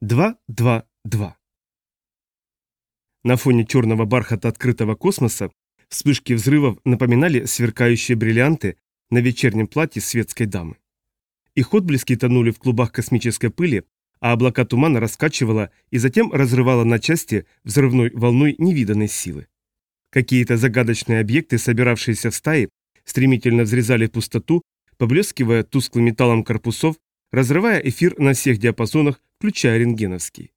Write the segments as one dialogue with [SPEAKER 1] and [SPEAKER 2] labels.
[SPEAKER 1] 2-2-2. На фоне черного бархата открытого космоса вспышки взрывов напоминали сверкающие бриллианты на вечернем платье светской дамы. Их отблески тонули в клубах космической пыли, а облака тумана раскачивало и затем разрывало на части взрывной волной невиданной силы. Какие-то загадочные объекты, собиравшиеся в стаи, стремительно взрезали пустоту, поблескивая тусклым металлом корпусов, разрывая эфир на всех диапазонах включая рентгеновский.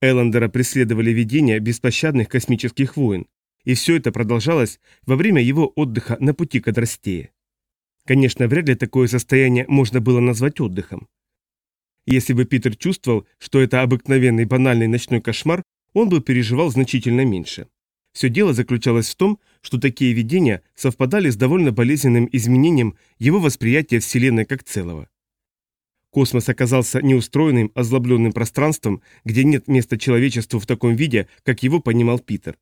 [SPEAKER 1] Эллендера преследовали видения беспощадных космических войн, и все это продолжалось во время его отдыха на пути к Адрастее. Конечно, вряд ли такое состояние можно было назвать отдыхом. Если бы Питер чувствовал, что это обыкновенный банальный ночной кошмар, он бы переживал значительно меньше. Все дело заключалось в том, что такие видения совпадали с довольно болезненным изменением его восприятия Вселенной как целого. Космос оказался неустроенным, озлобленным пространством, где нет места человечеству в таком виде, как его понимал Питер.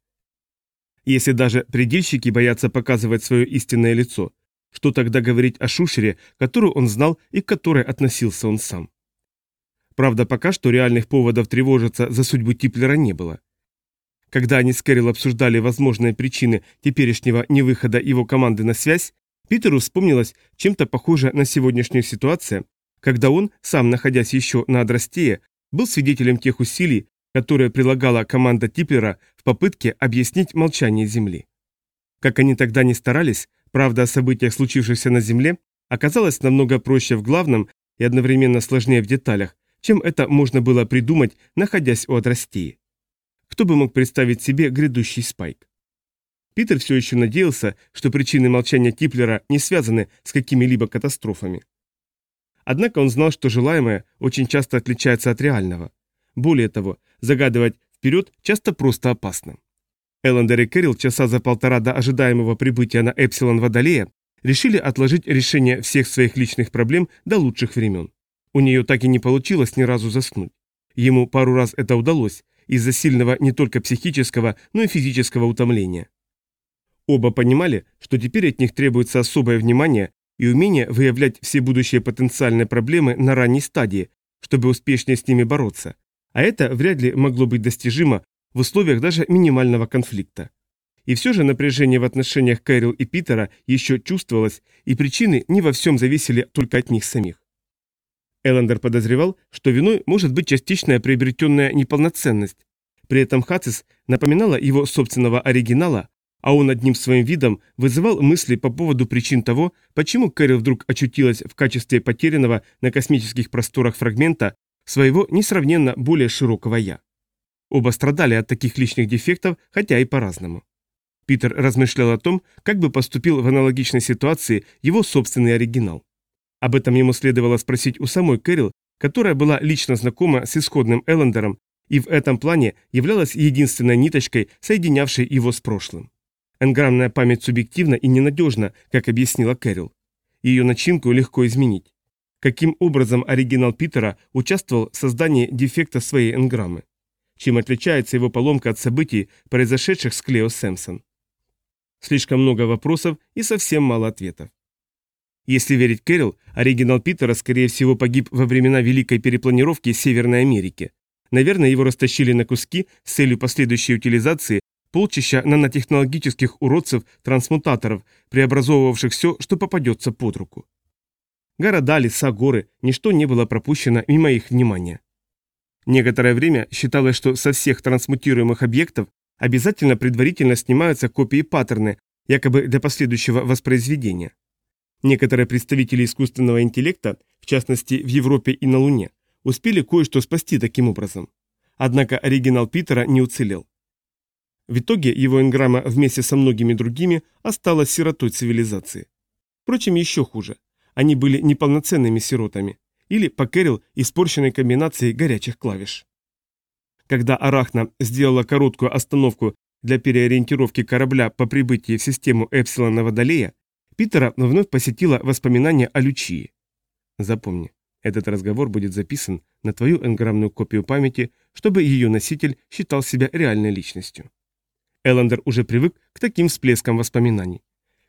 [SPEAKER 1] Если даже предельщики боятся показывать свое истинное лицо, что тогда говорить о Шушере, которую он знал и к которой относился он сам? Правда, пока что реальных поводов тревожиться за судьбу Типлера не было. Когда они с Кэрил обсуждали возможные причины теперешнего невыхода его команды на связь, Питеру вспомнилось чем-то похоже на сегодняшнюю ситуацию, когда он, сам находясь еще на Адрастее, был свидетелем тех усилий, которые прилагала команда Типлера в попытке объяснить молчание Земли. Как они тогда не старались, правда о событиях, случившихся на Земле, оказалась намного проще в главном и одновременно сложнее в деталях, чем это можно было придумать, находясь у Адрастеи. Кто бы мог представить себе грядущий спайк? Питер все еще надеялся, что причины молчания Типлера не связаны с какими-либо катастрофами. Однако он знал, что желаемое очень часто отличается от реального. Более того, загадывать вперед часто просто опасно. Эллендер и Кэрилл часа за полтора до ожидаемого прибытия на Эпсилон Водолея решили отложить решение всех своих личных проблем до лучших времен. У нее так и не получилось ни разу заснуть. Ему пару раз это удалось, из-за сильного не только психического, но и физического утомления. Оба понимали, что теперь от них требуется особое внимание и умение выявлять все будущие потенциальные проблемы на ранней стадии, чтобы успешнее с ними бороться. А это вряд ли могло быть достижимо в условиях даже минимального конфликта. И все же напряжение в отношениях Кэрил и Питера еще чувствовалось, и причины не во всем зависели только от них самих. Эллендер подозревал, что виной может быть частичная приобретенная неполноценность. При этом Хацис напоминала его собственного оригинала, а он одним своим видом вызывал мысли по поводу причин того, почему Кэрил вдруг очутилась в качестве потерянного на космических просторах фрагмента своего несравненно более широкого «я». Оба страдали от таких личных дефектов, хотя и по-разному. Питер размышлял о том, как бы поступил в аналогичной ситуации его собственный оригинал. Об этом ему следовало спросить у самой Кэрил, которая была лично знакома с исходным Эллендером и в этом плане являлась единственной ниточкой, соединявшей его с прошлым. Энграммная память субъективна и ненадежна, как объяснила Кэрил. Ее начинку легко изменить. Каким образом оригинал Питера участвовал в создании дефекта своей энграммы? Чем отличается его поломка от событий, произошедших с Клео Сэмпсон? Слишком много вопросов и совсем мало ответов. Если верить Кэрил, оригинал Питера, скорее всего, погиб во времена Великой перепланировки Северной Америки. Наверное, его растащили на куски с целью последующей утилизации полчища нанотехнологических уродцев-трансмутаторов, преобразовывавших все, что попадется под руку. Города, леса, горы, ничто не было пропущено мимо их внимания. Некоторое время считалось, что со всех трансмутируемых объектов обязательно предварительно снимаются копии паттерны, якобы для последующего воспроизведения. Некоторые представители искусственного интеллекта, в частности в Европе и на Луне, успели кое-что спасти таким образом. Однако оригинал Питера не уцелел. В итоге его энграмма вместе со многими другими осталась сиротой цивилизации. Впрочем, еще хуже. Они были неполноценными сиротами. Или, по Кэрил, испорченной комбинацией горячих клавиш. Когда Арахна сделала короткую остановку для переориентировки корабля по прибытии в систему Эпсилона Водолея, Питера вновь посетила воспоминания о Лючии. Запомни, этот разговор будет записан на твою энграммную копию памяти, чтобы ее носитель считал себя реальной личностью. Эллендер уже привык к таким всплескам воспоминаний.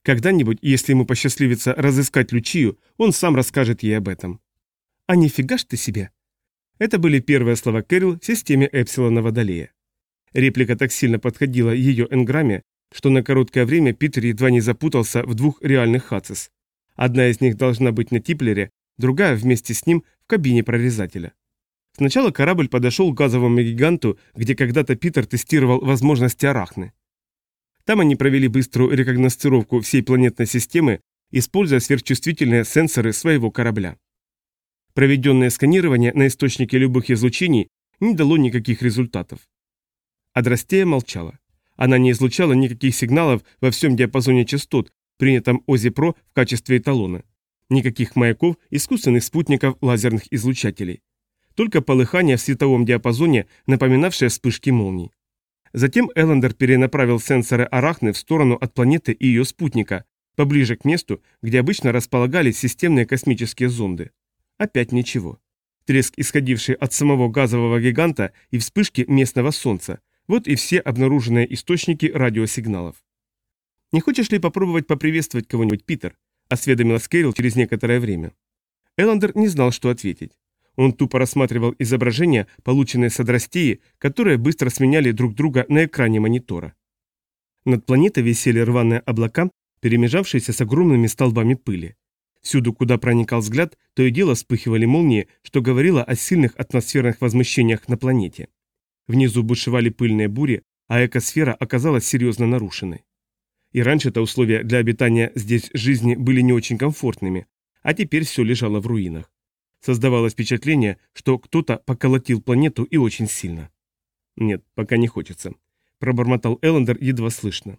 [SPEAKER 1] Когда-нибудь, если ему посчастливится разыскать Лючию, он сам расскажет ей об этом. «А нифига ж ты себе!» Это были первые слова Кэрил в системе Эпсилона Водолея. Реплика так сильно подходила ее энграмме, что на короткое время Питер едва не запутался в двух реальных хацис. Одна из них должна быть на Типлере, другая вместе с ним в кабине прорезателя. Сначала корабль подошел к газовому гиганту, где когда-то Питер тестировал возможности арахны. Там они провели быструю рекогностировку всей планетной системы, используя сверхчувствительные сенсоры своего корабля. Проведенное сканирование на источнике любых излучений не дало никаких результатов. Адрастея молчала. Она не излучала никаких сигналов во всем диапазоне частот, принятом ОЗИ-ПРО в качестве эталона. Никаких маяков, искусственных спутников, лазерных излучателей. Только полыхание в световом диапазоне, напоминавшее вспышки молний. Затем Эллендер перенаправил сенсоры Арахны в сторону от планеты и ее спутника, поближе к месту, где обычно располагались системные космические зонды. Опять ничего. Треск, исходивший от самого газового гиганта и вспышки местного солнца, вот и все обнаруженные источники радиосигналов. «Не хочешь ли попробовать поприветствовать кого-нибудь, Питер?» – осведомилась Кэрил через некоторое время. Эллендер не знал, что ответить. Он тупо рассматривал изображения, полученные с адрастеи, которые быстро сменяли друг друга на экране монитора. Над планетой висели рваные облака, перемежавшиеся с огромными столбами пыли. Всюду, куда проникал взгляд, то и дело вспыхивали молнии, что говорило о сильных атмосферных возмущениях на планете. Внизу бушевали пыльные бури, а экосфера оказалась серьезно нарушенной. И раньше-то условия для обитания здесь жизни были не очень комфортными, а теперь все лежало в руинах. Создавалось впечатление, что кто-то поколотил планету и очень сильно. «Нет, пока не хочется», – пробормотал Эллендер едва слышно.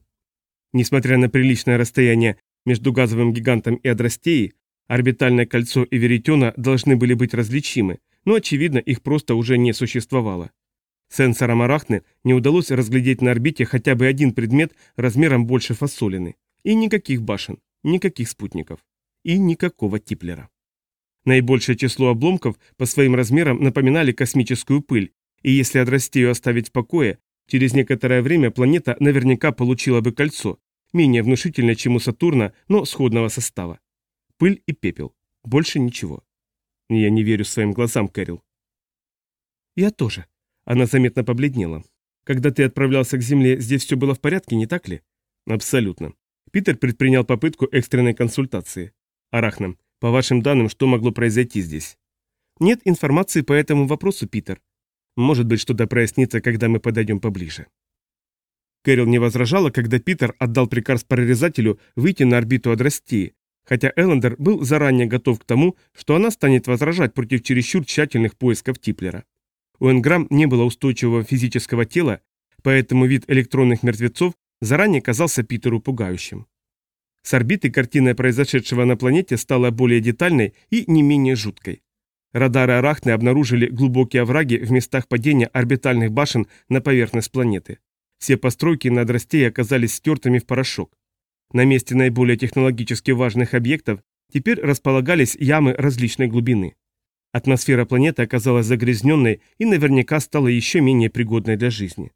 [SPEAKER 1] Несмотря на приличное расстояние между газовым гигантом и Адрастеей, орбитальное кольцо и веретена должны были быть различимы, но, очевидно, их просто уже не существовало. Сенсорам Арахны не удалось разглядеть на орбите хотя бы один предмет размером больше фасолины. И никаких башен, никаких спутников. И никакого Типлера. Наибольшее число обломков по своим размерам напоминали космическую пыль, и если Адрастею оставить в покое, через некоторое время планета наверняка получила бы кольцо, менее внушительное, чем у Сатурна, но сходного состава. Пыль и пепел. Больше ничего. Я не верю своим глазам, Кэрил. Я тоже, она заметно побледнела. «Когда ты отправлялся к Земле, здесь все было в порядке, не так ли?» «Абсолютно». Питер предпринял попытку экстренной консультации. «Арахна, по вашим данным, что могло произойти здесь?» «Нет информации по этому вопросу, Питер. Может быть, что-то прояснится, когда мы подойдем поближе». Кэрил не возражала, когда Питер отдал приказ прорезателю выйти на орбиту Адрастии, хотя Эллендер был заранее готов к тому, что она станет возражать против чересчур тщательных поисков Типлера. У Энграмм не было устойчивого физического тела, поэтому вид электронных мертвецов заранее казался Питеру пугающим. С орбиты картина произошедшего на планете стала более детальной и не менее жуткой. Радары Арахны обнаружили глубокие овраги в местах падения орбитальных башен на поверхность планеты. Все постройки над Растей оказались стертыми в порошок. На месте наиболее технологически важных объектов теперь располагались ямы различной глубины. Атмосфера планеты оказалась загрязненной и наверняка стала еще менее пригодной для жизни.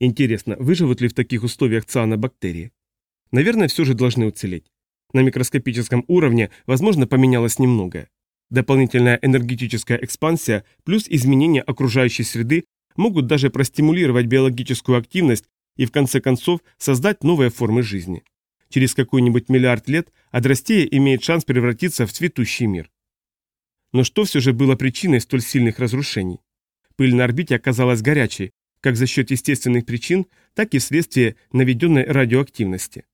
[SPEAKER 1] Интересно, выживут ли в таких условиях цианобактерии? Наверное, все же должны уцелеть. На микроскопическом уровне, возможно, поменялось немного. Дополнительная энергетическая экспансия плюс изменение окружающей среды могут даже простимулировать биологическую активность и в конце концов создать новые формы жизни. Через какой-нибудь миллиард лет Адрастея имеет шанс превратиться в цветущий мир. Но что все же было причиной столь сильных разрушений? Пыль на орбите оказалась горячей, как за счет естественных причин, так и вследствие наведенной радиоактивности.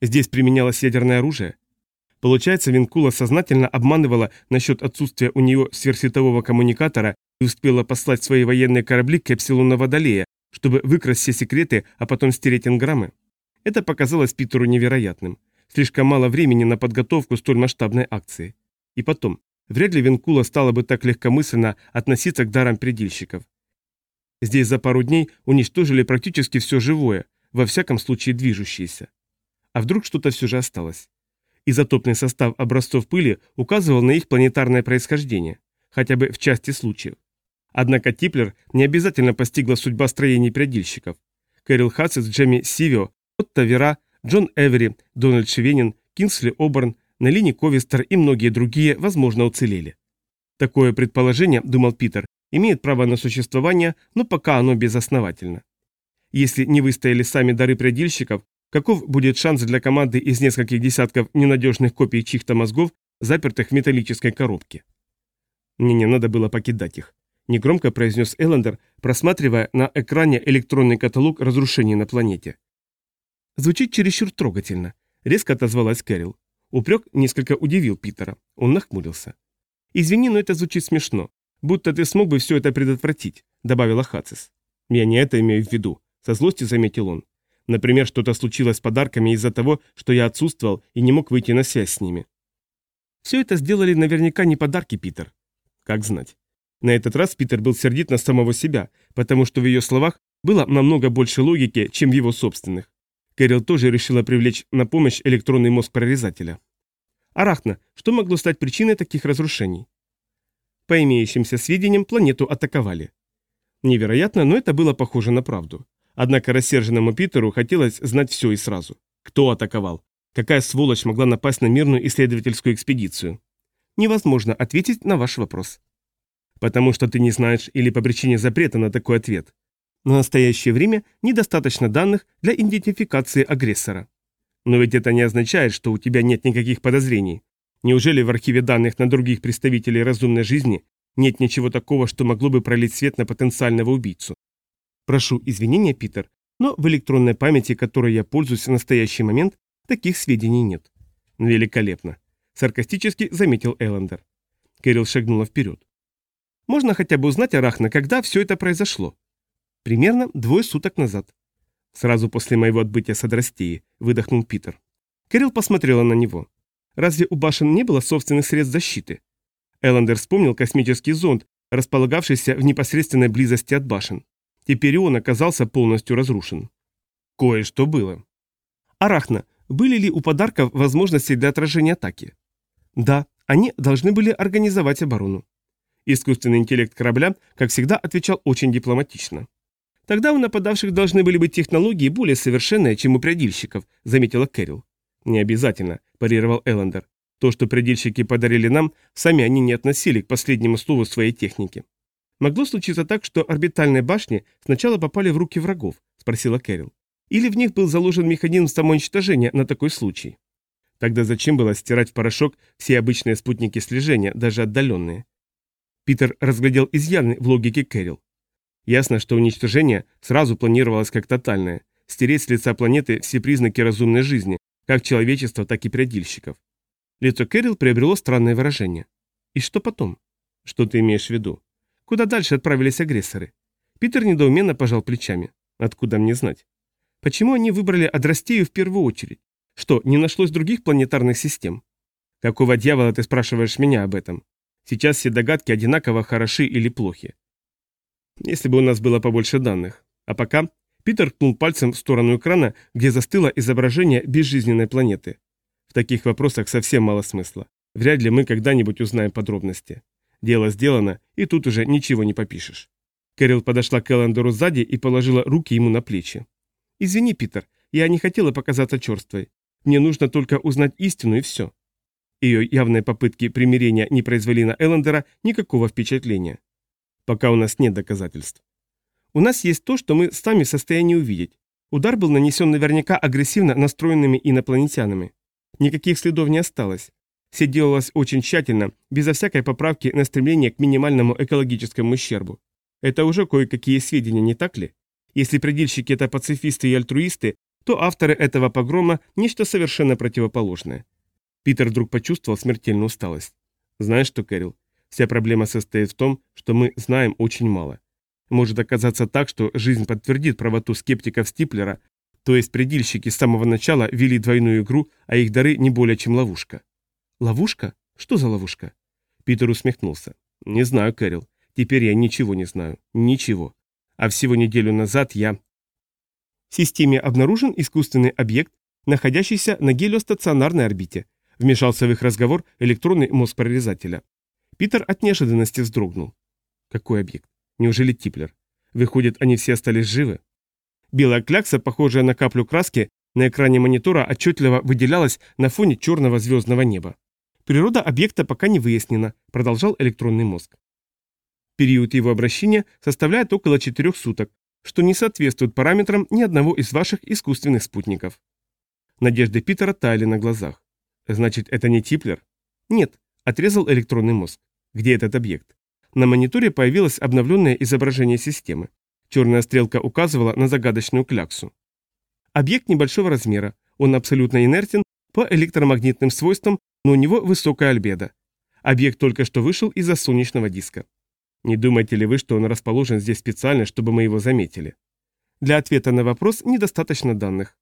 [SPEAKER 1] Здесь применялось ядерное оружие. Получается, Винкула сознательно обманывала насчет отсутствия у нее сверхсветового коммуникатора и успела послать свои военные корабли к Эпсилону Водолея, чтобы выкрасть все секреты, а потом стереть энграммы. Это показалось Питеру невероятным. Слишком мало времени на подготовку столь масштабной акции. И потом, Вряд ли Винкула стала бы так легкомысленно относиться к дарам предельщиков. Здесь за пару дней уничтожили практически все живое, во всяком случае движущееся. А вдруг что-то все же осталось? Изотопный состав образцов пыли указывал на их планетарное происхождение, хотя бы в части случаев. Однако Типлер не обязательно постигла судьба строений предельщиков. Кэрил Хатсис, Джемми Сивио, Отто Вера, Джон Эвери, Дональд Шевенин, Кинсли Оберн, на линии Ковистер и многие другие, возможно, уцелели. Такое предположение, думал Питер, имеет право на существование, но пока оно безосновательно. Если не выстояли сами дары предельщиков, каков будет шанс для команды из нескольких десятков ненадежных копий чьих-то мозгов, запертых в металлической коробке? Мне не надо было покидать их. Негромко произнес Эллендер, просматривая на экране электронный каталог разрушений на планете. Звучит чересчур трогательно. Резко отозвалась Кэрил. Упрек несколько удивил Питера. Он нахмурился. «Извини, но это звучит смешно. Будто ты смог бы все это предотвратить», — добавила Хацис. «Я не это имею в виду», — со злостью заметил он. «Например, что-то случилось с подарками из-за того, что я отсутствовал и не мог выйти на связь с ними». «Все это сделали наверняка не подарки, Питер». «Как знать». На этот раз Питер был сердит на самого себя, потому что в ее словах было намного больше логики, чем в его собственных. Кэрил тоже решила привлечь на помощь электронный мозг прорезателя. Арахна, что могло стать причиной таких разрушений? По имеющимся сведениям, планету атаковали. Невероятно, но это было похоже на правду. Однако рассерженному Питеру хотелось знать все и сразу. Кто атаковал? Какая сволочь могла напасть на мирную исследовательскую экспедицию? Невозможно ответить на ваш вопрос. Потому что ты не знаешь или по причине запрета на такой ответ. В настоящее время недостаточно данных для идентификации агрессора. Но ведь это не означает, что у тебя нет никаких подозрений. Неужели в архиве данных на других представителей разумной жизни нет ничего такого, что могло бы пролить свет на потенциального убийцу? Прошу извинения, Питер, но в электронной памяти, которой я пользуюсь в настоящий момент, таких сведений нет. Великолепно. Саркастически заметил Эллендер. Кэрил шагнула вперед. Можно хотя бы узнать, Арахна, когда все это произошло? Примерно двое суток назад. Сразу после моего отбытия с Адрастеи, выдохнул Питер. Кэрил посмотрела на него. Разве у башен не было собственных средств защиты? Эллендер вспомнил космический зонд, располагавшийся в непосредственной близости от башен. Теперь он оказался полностью разрушен. Кое-что было. Арахна, были ли у подарков возможности для отражения атаки? Да, они должны были организовать оборону. Искусственный интеллект корабля, как всегда, отвечал очень дипломатично. Тогда у нападавших должны были быть технологии более совершенные, чем у предельщиков, заметила Кэрил. Не обязательно, парировал Эллендер. То, что предельщики подарили нам, сами они не относили к последнему слову своей техники. Могло случиться так, что орбитальные башни сначала попали в руки врагов, спросила Кэрил. Или в них был заложен механизм самоуничтожения на такой случай? Тогда зачем было стирать в порошок все обычные спутники слежения, даже отдаленные? Питер разглядел изъяны в логике Кэрил. Ясно, что уничтожение сразу планировалось как тотальное, стереть с лица планеты все признаки разумной жизни, как человечества, так и предельщиков. Лицо Кэрил приобрело странное выражение. И что потом? Что ты имеешь в виду? Куда дальше отправились агрессоры? Питер недоуменно пожал плечами. Откуда мне знать? Почему они выбрали Адрастею в первую очередь? Что, не нашлось других планетарных систем? Какого дьявола ты спрашиваешь меня об этом? Сейчас все догадки одинаково хороши или плохи. Если бы у нас было побольше данных. А пока Питер ткнул пальцем в сторону экрана, где застыло изображение безжизненной планеты. В таких вопросах совсем мало смысла. Вряд ли мы когда-нибудь узнаем подробности. Дело сделано, и тут уже ничего не попишешь. Кэрил подошла к Эллендеру сзади и положила руки ему на плечи. «Извини, Питер, я не хотела показаться черствой. Мне нужно только узнать истину и все». Ее явные попытки примирения не произвели на Эллендера никакого впечатления пока у нас нет доказательств. У нас есть то, что мы сами в состоянии увидеть. Удар был нанесен наверняка агрессивно настроенными инопланетянами. Никаких следов не осталось. Все делалось очень тщательно, безо всякой поправки на стремление к минимальному экологическому ущербу. Это уже кое-какие сведения, не так ли? Если предельщики это пацифисты и альтруисты, то авторы этого погрома – нечто совершенно противоположное. Питер вдруг почувствовал смертельную усталость. Знаешь что, Кэрил, Вся проблема состоит в том, что мы знаем очень мало. Может оказаться так, что жизнь подтвердит правоту скептиков Стиплера, то есть предельщики с самого начала вели двойную игру, а их дары не более чем ловушка. Ловушка? Что за ловушка? Питер усмехнулся. Не знаю, Кэрил. Теперь я ничего не знаю. Ничего. А всего неделю назад я... В системе обнаружен искусственный объект, находящийся на гелиостационарной орбите. Вмешался в их разговор электронный мозг прорезателя. Питер от неожиданности вздрогнул. Какой объект? Неужели Типлер? Выходит, они все остались живы? Белая клякса, похожая на каплю краски, на экране монитора отчетливо выделялась на фоне черного звездного неба. Природа объекта пока не выяснена, продолжал электронный мозг. Период его обращения составляет около 4 суток, что не соответствует параметрам ни одного из ваших искусственных спутников. Надежды Питера таяли на глазах. Значит, это не Типлер? Нет, отрезал электронный мозг. Где этот объект? На мониторе появилось обновленное изображение системы. Черная стрелка указывала на загадочную кляксу. Объект небольшого размера, он абсолютно инертен по электромагнитным свойствам, но у него высокая альбедо. Объект только что вышел из-за солнечного диска. Не думаете ли вы, что он расположен здесь специально, чтобы мы его заметили? Для ответа на вопрос недостаточно данных.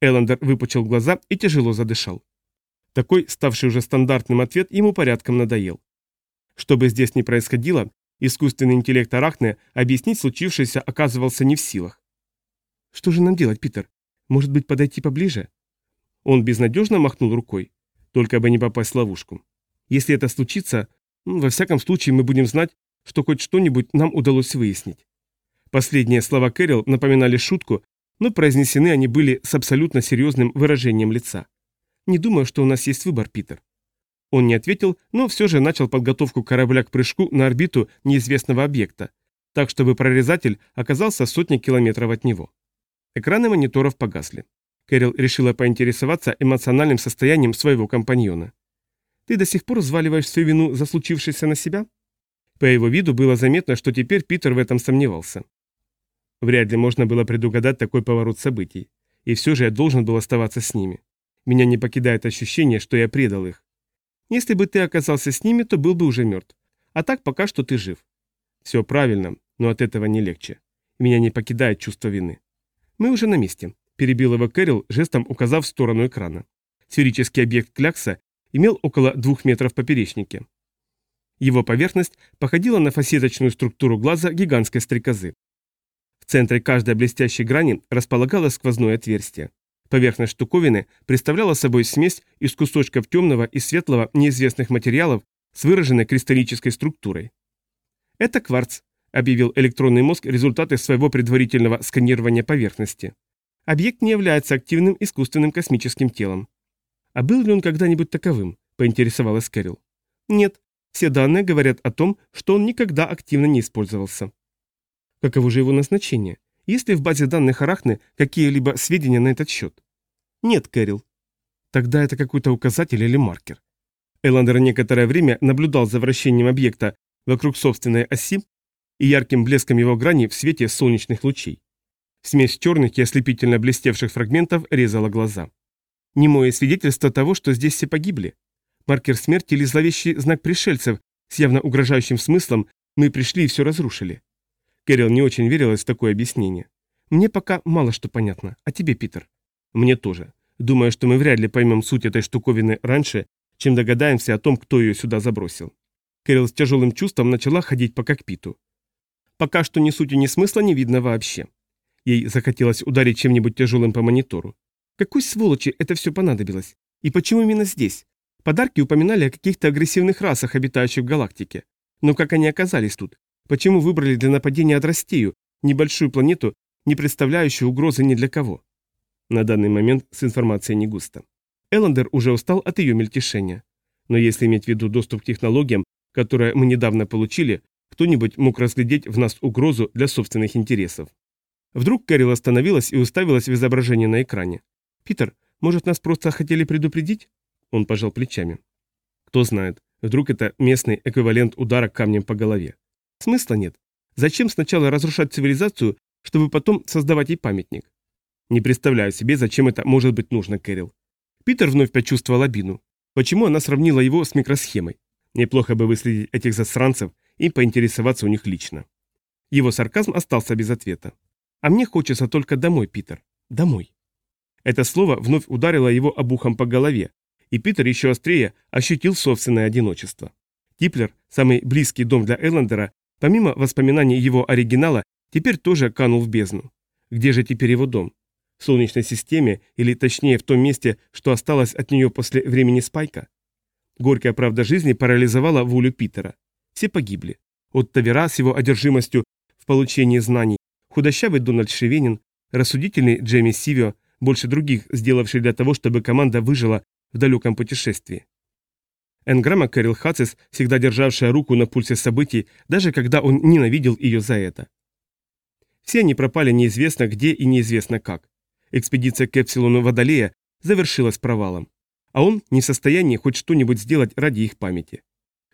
[SPEAKER 1] Эллендер выпучил глаза и тяжело задышал. Такой, ставший уже стандартным ответ, ему порядком надоел. Что бы здесь ни происходило, искусственный интеллект Арахне объяснить случившееся оказывался не в силах. «Что же нам делать, Питер? Может быть, подойти поближе?» Он безнадежно махнул рукой. Только бы не попасть в ловушку. Если это случится, во всяком случае мы будем знать, что хоть что-нибудь нам удалось выяснить. Последние слова Кэрил напоминали шутку, но произнесены они были с абсолютно серьезным выражением лица. «Не думаю, что у нас есть выбор, Питер». Он не ответил, но все же начал подготовку корабля к прыжку на орбиту неизвестного объекта, так чтобы прорезатель оказался сотни километров от него. Экраны мониторов погасли. Кэрил решила поинтересоваться эмоциональным состоянием своего компаньона. «Ты до сих пор взваливаешь свою вину за случившееся на себя?» По его виду было заметно, что теперь Питер в этом сомневался. Вряд ли можно было предугадать такой поворот событий. И все же я должен был оставаться с ними. Меня не покидает ощущение, что я предал их. Если бы ты оказался с ними, то был бы уже мертв. А так пока что ты жив. Все правильно, но от этого не легче. Меня не покидает чувство вины. Мы уже на месте, перебил его Кэрил, жестом указав в сторону экрана. Сферический объект Клякса имел около двух метров поперечнике. Его поверхность походила на фасеточную структуру глаза гигантской стрекозы. В центре каждой блестящей грани располагалось сквозное отверстие. Поверхность штуковины представляла собой смесь из кусочков темного и светлого неизвестных материалов с выраженной кристаллической структурой. «Это кварц», — объявил электронный мозг результаты своего предварительного сканирования поверхности. Объект не является активным искусственным космическим телом. А был ли он когда-нибудь таковым? поинтересовалась Кэрил. Нет, все данные говорят о том, что он никогда активно не использовался. Каково же его назначение? Есть ли в базе данных Арахны какие-либо сведения на этот счет? Нет, Кэрил. Тогда это какой-то указатель или маркер. Эландер некоторое время наблюдал за вращением объекта вокруг собственной оси и ярким блеском его грани в свете солнечных лучей. Смесь черных и ослепительно блестевших фрагментов резала глаза. Немое свидетельство того, что здесь все погибли. Маркер смерти или зловещий знак пришельцев с явно угрожающим смыслом «мы пришли и все разрушили». Кэрил не очень верилась в такое объяснение. Мне пока мало что понятно. А тебе, Питер? Мне тоже. Думаю, что мы вряд ли поймем суть этой штуковины раньше, чем догадаемся о том, кто ее сюда забросил. Кэрил с тяжелым чувством начала ходить по кокпиту. Пока что ни сути, ни смысла не видно вообще. Ей захотелось ударить чем-нибудь тяжелым по монитору. Какой сволочи это все понадобилось? И почему именно здесь? Подарки упоминали о каких-то агрессивных расах, обитающих в галактике. Но как они оказались тут? Почему выбрали для нападения Адрастею, небольшую планету, не представляющую угрозы ни для кого? На данный момент с информацией не густо. Эллендер уже устал от ее мельтешения. Но если иметь в виду доступ к технологиям, которые мы недавно получили, кто-нибудь мог разглядеть в нас угрозу для собственных интересов. Вдруг Кэрил остановилась и уставилась в изображение на экране. «Питер, может, нас просто хотели предупредить?» Он пожал плечами. «Кто знает, вдруг это местный эквивалент удара камнем по голове. Смысла нет. Зачем сначала разрушать цивилизацию, чтобы потом создавать ей памятник? Не представляю себе, зачем это может быть нужно, Кэрил. Питер вновь почувствовал обиду. Почему она сравнила его с микросхемой? Неплохо бы выследить этих засранцев и поинтересоваться у них лично. Его сарказм остался без ответа. А мне хочется только домой, Питер. Домой. Это слово вновь ударило его обухом по голове, и Питер еще острее ощутил собственное одиночество. Типлер, самый близкий дом для Эллендера, Помимо воспоминаний его оригинала, теперь тоже канул в бездну. Где же теперь его дом? В Солнечной системе, или точнее в том месте, что осталось от нее после времени Спайка? Горькая правда жизни парализовала волю Питера. Все погибли. От Тавера с его одержимостью в получении знаний, худощавый Дональд Шевенин, рассудительный Джейми Сивио, больше других, сделавший для того, чтобы команда выжила в далеком путешествии. Энграмма Кэрил Хацис, всегда державшая руку на пульсе событий, даже когда он ненавидел ее за это. Все они пропали неизвестно где и неизвестно как. Экспедиция к Эпсилону Водолея завершилась провалом. А он не в состоянии хоть что-нибудь сделать ради их памяти.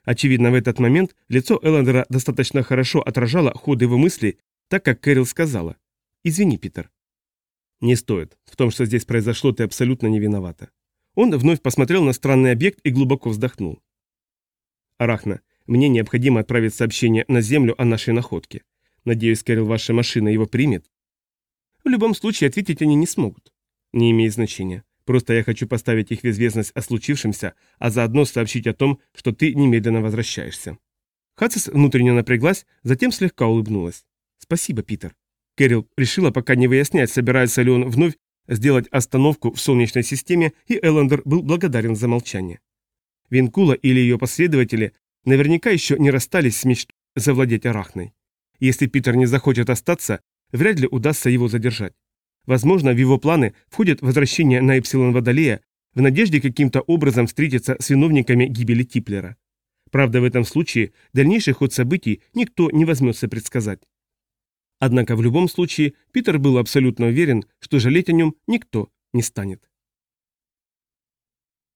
[SPEAKER 1] Очевидно, в этот момент лицо Эллендера достаточно хорошо отражало ход его мыслей, так как Кэрил сказала. «Извини, Питер». «Не стоит. В том, что здесь произошло, ты абсолютно не виновата». Он вновь посмотрел на странный объект и глубоко вздохнул. «Арахна, мне необходимо отправить сообщение на Землю о нашей находке. Надеюсь, Кэрил, ваша машина его примет?» «В любом случае, ответить они не смогут». «Не имеет значения. Просто я хочу поставить их в известность о случившемся, а заодно сообщить о том, что ты немедленно возвращаешься». Хацис внутренне напряглась, затем слегка улыбнулась. «Спасибо, Питер». Кэрил решила пока не выяснять, собирается ли он вновь сделать остановку в Солнечной системе, и Эллендер был благодарен за молчание. Винкула или ее последователи наверняка еще не расстались с мечтой завладеть Арахной. Если Питер не захочет остаться, вряд ли удастся его задержать. Возможно, в его планы входит возвращение на Эпсилон Водолея в надежде каким-то образом встретиться с виновниками гибели Типлера. Правда, в этом случае дальнейший ход событий никто не возьмется предсказать. Однако в любом случае Питер был абсолютно уверен, что жалеть о нем никто не станет.